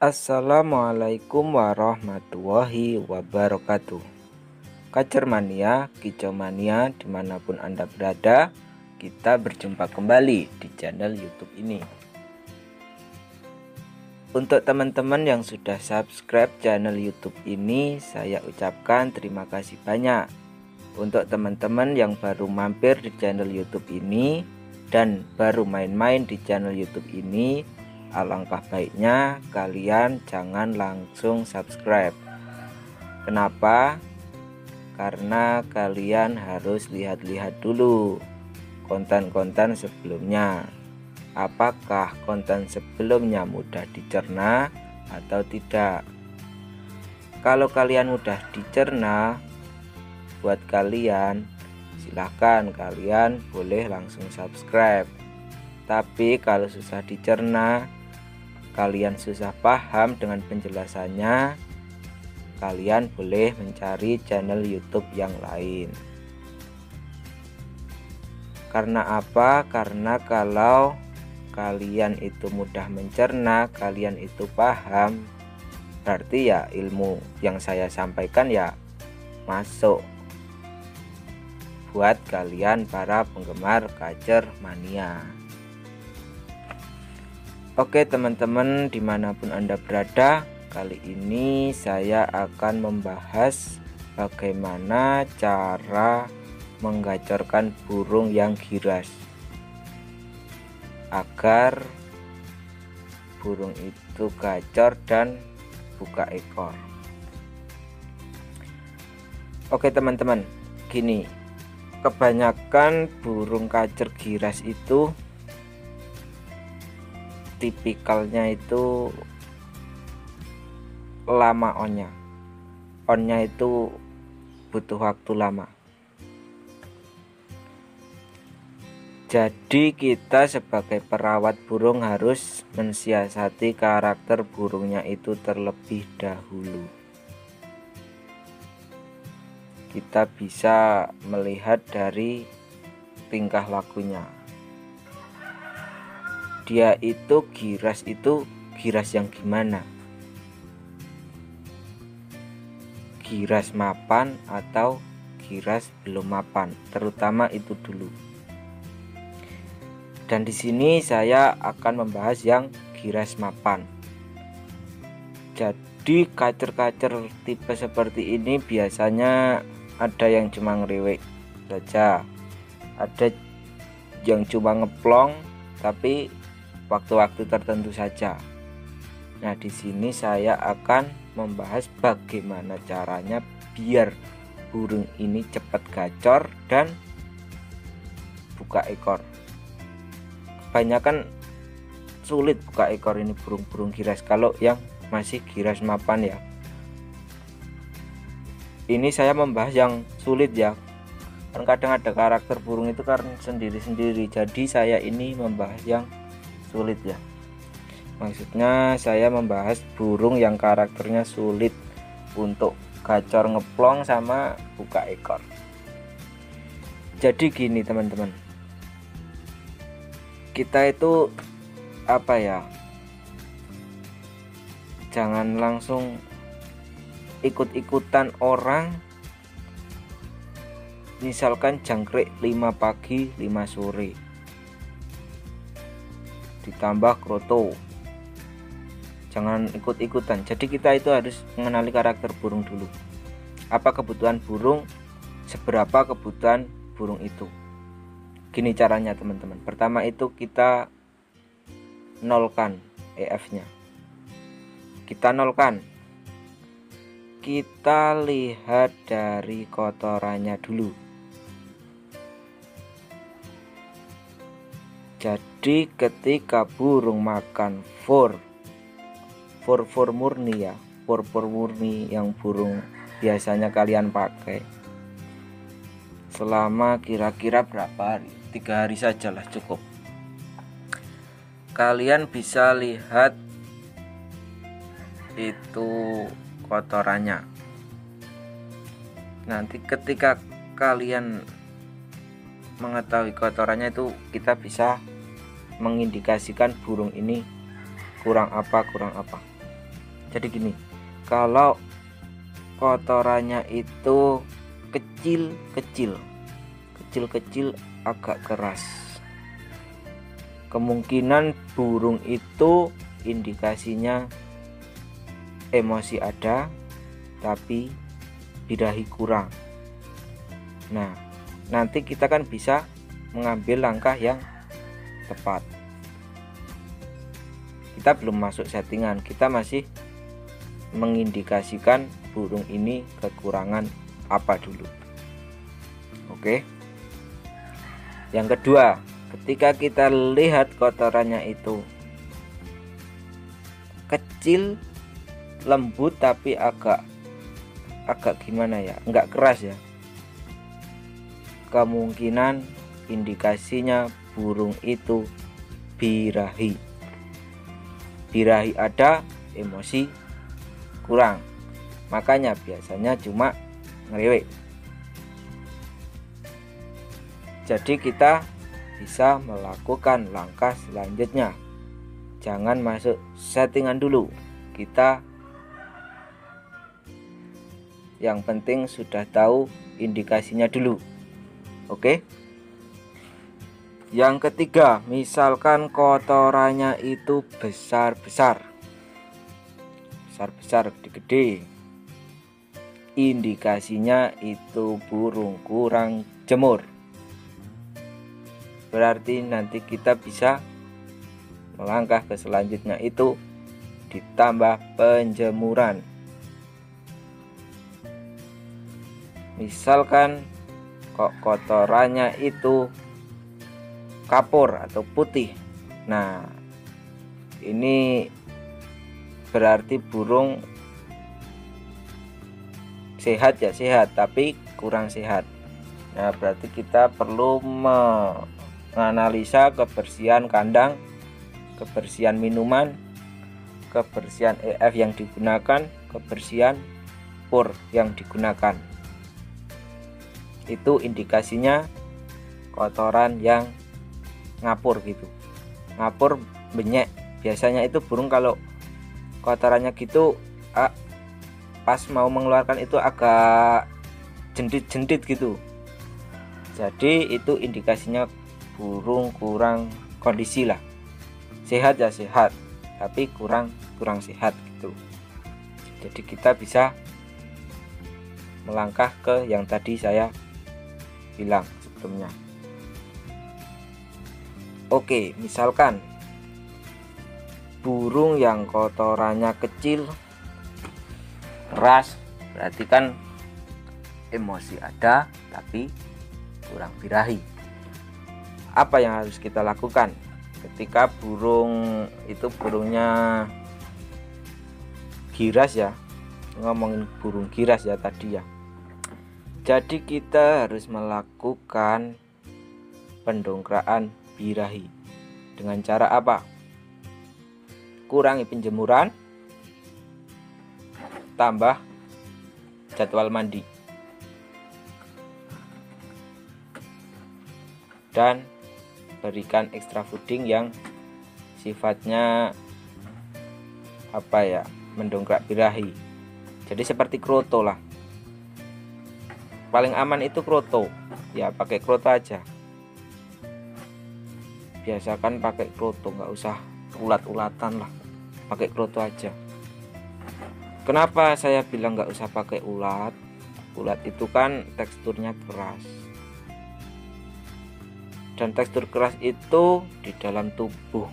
Assalamualaikum warahmatullahi wabarakatuh. Kacermania, kicomania di mana pun Anda berada Kita berjumpa kembali di channel youtube ini. Untuk teman-teman yang sudah subscribe channel youtube ini Saya ucapkan terima kasih banyak. Untuk teman-teman yang baru mampir di channel youtube ini Dan baru main-main di channel youtube ini alangkah baiknya kalian jangan langsung subscribe. Kenapa? Karena kalian harus lihat-lihat dulu konten-konten sebelumnya. Apakah konten sebelumnya mudah dicerna atau tidak? Kalau kalian mudah dicerna, buat kalian silahkan kalian boleh langsung subscribe. Tapi kalau susah dicerna, kalian susah paham dengan penjelasannya, kalian boleh mencari channel YouTube yang lain. Karena apa? Karena kalau kalian itu mudah mencerna, kalian itu paham, berarti ya ilmu yang saya sampaikan ya masuk buat kalian para penggemar kacer mania. Oke teman-teman di mana pun Anda berada Kali ini saya akan membahas bagaimana cara menggacorkan burung yang giras Agar burung itu gacor dan buka ekor. Oke teman-teman gini Kebanyakan burung kacer giras itu tipikalnya itu lama onnya. Onnya itu butuh waktu lama. Jadi kita sebagai perawat burung harus mensiasati karakter burungnya itu terlebih dahulu. Kita bisa melihat dari tingkah lakunya dia itu giras itu giras yang gimana? Giras mapan atau giras belum mapan? Terutama itu dulu. Dan di sini saya akan membahas yang giras mapan. Jadi kacer-kacer tipe seperti ini biasanya ada yang cuma ngeriwek saja. Ada yang cuma ngeplong tapi waktu-waktu tertentu saja. Nah, di sini saya akan membahas bagaimana caranya biar burung ini cepat gacor dan buka ekor. Kebanyakan sulit buka ekor ini burung-burung giras kalau yang masih giras mapan ya. Ini saya membahas yang sulit ya. Kan kadang ada karakter burung itu karena sendiri-sendiri. Jadi saya ini membahas yang sulit ya. Maksudnya saya membahas burung yang karakternya sulit untuk gacor ngeplong sama buka ekor. Jadi gini teman-teman. Kita itu apa ya jangan langsung ikut-ikutan orang. Misalkan jangkrik 5 pagi 5 sore ditambah kroto. Jangan ikut-ikutan. Jadi kita itu harus mengenali karakter burung dulu. Apa kebutuhan burung? Seberapa kebutuhan burung itu? Gini caranya teman-teman. Pertama itu kita nolkan EF nya kita nolkan. Kita lihat dari kotorannya dulu Jadi ketika burung makan for for for murni ya, for for murni yang burung biasanya kalian pakai selama kira-kira berapa hari? Tiga hari sajalah cukup. Kalian bisa lihat itu kotorannya. Nanti ketika kalian mengetahui kotorannya itu kita bisa mengindikasikan burung ini kurang apa kurang apa. Jadi gini kalau kotorannya itu kecil-kecil kecil-kecil agak keras kemungkinan burung itu indikasinya emosi ada tapi birahi kurang. Nah nanti kita kan bisa mengambil langkah yang tepat. Kita belum masuk settingan kita masih mengindikasikan burung ini kekurangan apa dulu. Oke? Yang kedua ketika kita lihat kotorannya itu kecil lembut tapi agak agak gimana ya? Enggak keras ya? Kemungkinan indikasinya burung itu birahi. Birahi ada emosi kurang. Makanya biasanya cuma ngerewek. Jadi kita bisa melakukan langkah selanjutnya. Jangan masuk settingan dulu. Kita yang penting sudah tahu indikasinya dulu. Oke yang ketiga misalkan kotorannya itu besar-besar. Besar-besar gede-gede. Indikasinya itu burung kurang jemur. Berarti nanti kita bisa melangkah ke selanjutnya itu ditambah penjemuran. Misalkan kok kotorannya itu kapur atau putih. Nah ini berarti burung sehat ya sehat tapi kurang sehat. Nah berarti kita perlu menganalisa kebersihan kandang kebersihan minuman kebersihan EF yang digunakan kebersihan pur yang digunakan. Itu indikasinya kotoran yang ngapur gitu. Ngapur benyek. Biasanya itu burung kalau kotorannya gitu ah, pas mau mengeluarkan itu agak jendit-jendit gitu. Jadi itu indikasinya burung kurang kondisi lah. Sehat ya sehat. Tapi kurang kurang sehat gitu. Jadi kita bisa melangkah ke yang tadi saya bilang sebelumnya oke misalkan burung yang kotorannya kecil keras berarti kan emosi ada tapi kurang birahi. Apa yang harus kita lakukan? Ketika burung itu burungnya giras ya ngomongin burung giras ya tadi ya. Jadi kita harus melakukan pendongkraan birahi dengan cara apa? Kurangi penjemuran tambah jadwal mandi dan berikan extra fooding yang sifatnya apa ya mendongkrak birahi. Jadi seperti kroto lah. Paling aman itu kroto. Ya pakai kroto aja biasakan pakai kroto nggak usah ulat-ulatan lah pakai kroto aja Kenapa saya bilang nggak usah pakai ulat? Ulat itu kan teksturnya keras. Dan tekstur keras itu di dalam tubuh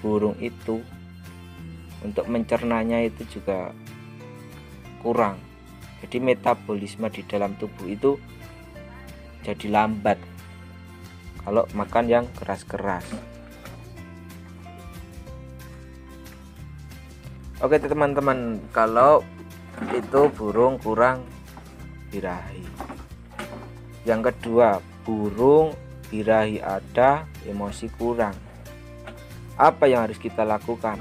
burung itu untuk mencernanya itu juga kurang. Jadi metabolisme di dalam tubuh itu jadi lambat kalau makan yang keras-keras. Oke teman-teman. Kalau itu burung kurang birahi. Yang kedua burung birahi ada emosi kurang. Apa yang harus kita lakukan?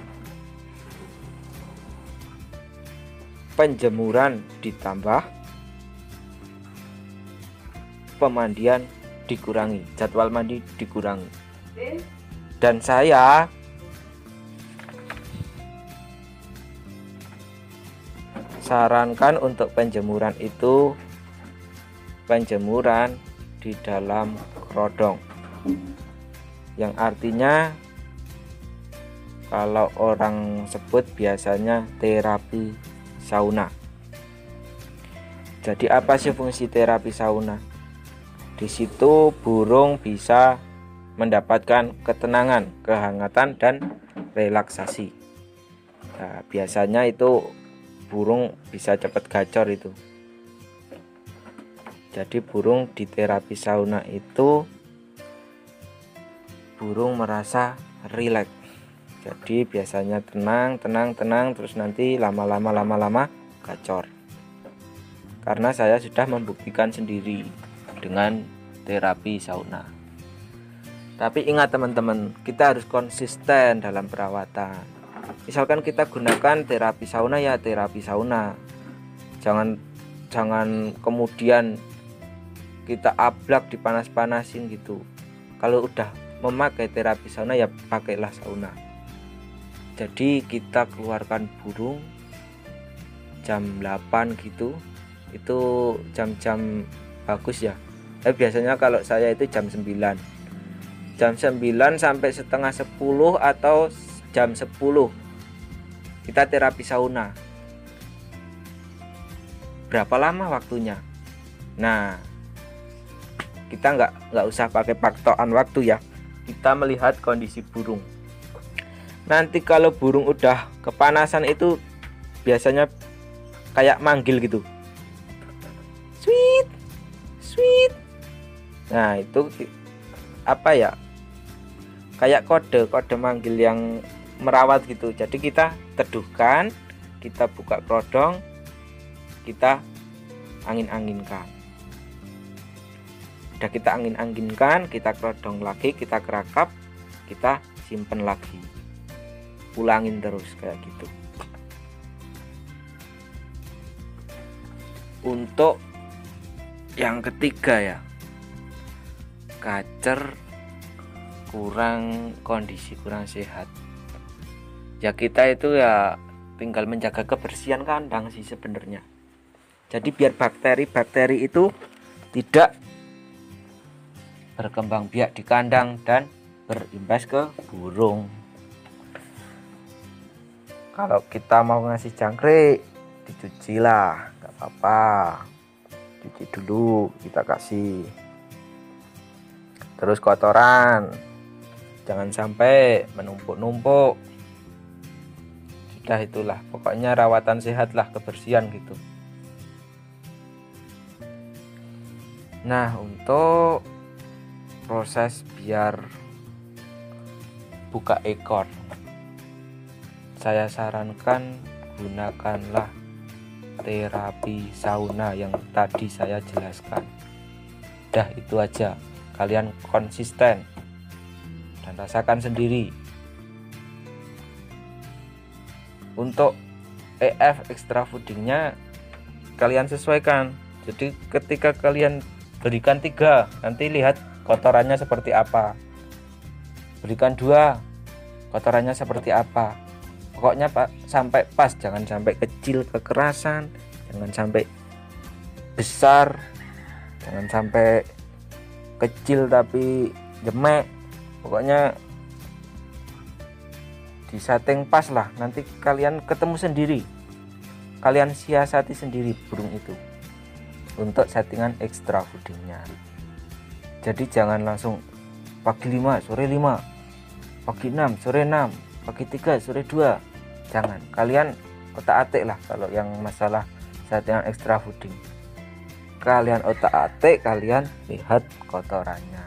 Penjemuran ditambah pemandian dikurangi jadwal mandi dikurangi. Dan saya sarankan untuk penjemuran itu penjemuran di dalam kerodong. Yang artinya kalau orang sebut biasanya terapi sauna. Jadi apa sih fungsi terapi sauna di situ burung bisa mendapatkan ketenangan kehangatan dan relaksasi. Nah, biasanya itu burung bisa cepat gacor itu. Jadi burung di terapi sauna itu burung merasa rileks. Jadi biasanya tenang tenang tenang terus nanti lama-lama lama-lama gacor. Karena saya sudah membuktikan sendiri dengan terapi sauna. Tapi ingat teman-teman kita harus konsisten dalam perawatan. Misalkan kita gunakan terapi sauna ya terapi sauna. Jangan jangan kemudian kita ablak dipanas-panasin gitu. Kalau udah memakai terapi sauna ya pakailah sauna. Jadi kita keluarkan burung jam 8 gitu. Itu jam-jam bagus ya eh, biasanya kalau saya itu jam 9 jam 9 sampai setengah 10 atau jam 10 kita terapi sauna. Berapa lama waktunya? Nah kita nggak nggak usah pakai paktoan waktu ya. Kita melihat kondisi burung. Nanti kalau burung udah kepanasan itu biasanya kayak manggil gitu nah itu apa ya? Kayak kode kode manggil yang merawat gitu. Jadi kita teduhkan kita buka kerodong kita angin-anginkan. Udah kita angin-anginkan kita kerodong lagi kita kerakap kita simpen lagi. Ulangin terus kayak gitu. Untuk yang ketiga ya kurang kondisi kurang sehat. Ya kita itu ya tinggal menjaga kebersihan kandang sih sebenarnya. Jadi biar bakteri-bakteri itu tidak berkembang biak di kandang dan berimbas ke burung. Kalau kita mau ngasih jangkrik dicuci lah nggak apa-apa. Cuci dulu kita kasih terus kotoran. Jangan sampai menumpuk-numpuk. Sudah itulah pokoknya rawatan sehat lah kebersihan gitu. Nah untuk proses biar buka ekor saya sarankan gunakanlah terapi sauna yang tadi saya jelaskan. Dah itu aja kalian konsisten dan rasakan sendiri. Untuk EF extra foodingnya kalian sesuaikan. Jadi ketika kalian berikan tiga nanti lihat kotorannya seperti apa. Berikan dua kotorannya seperti apa. Pokoknya pak sampai pas. Jangan sampai kecil kekerasan jangan sampai besar jangan sampai kecil tapi jemek. Pokoknya di setting pas lah. Nanti kalian ketemu sendiri. Kalian siasati sendiri burung itu. Untuk settingan extra foodingnya. Jadi jangan langsung pagi 5 sore 5 pagi 6 sore 6 pagi 3 sore 2 jangan. Kalian otak atik lah kalau yang masalah yang extra fooding kalian otak atik kalian lihat kotorannya.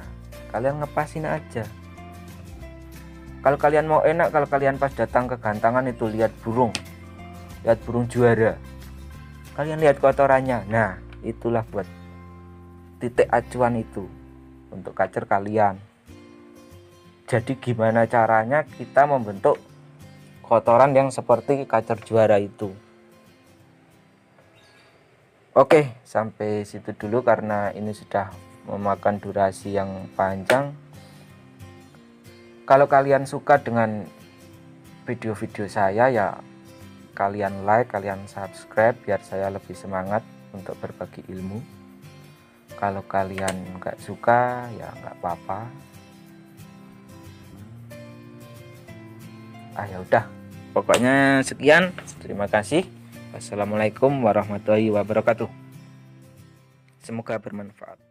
Kalian ngepasin aja. Kalau kalian mau enak kalau kalian pas datang ke gantangan itu lihat burung. Lihat burung juara. Kalian lihat kotorannya. Nah itulah buat titik acuan itu untuk kacer kalian. Jadi gimana caranya kita membentuk kotoran yang seperti kacer juara itu Oke sampai situ dulu karena ini sudah memakan durasi yang panjang. Kalau kalian suka dengan video-video saya ya kalian like kalian subscribe biar saya lebih semangat untuk berbagi ilmu. Kalau kalian nggak suka ya nggak apa-apa. Ah ya udah. Pokoknya sekian. Terima kasih wassalamualaikum warahmatullahi wabarakatuh. Semoga bermanfaat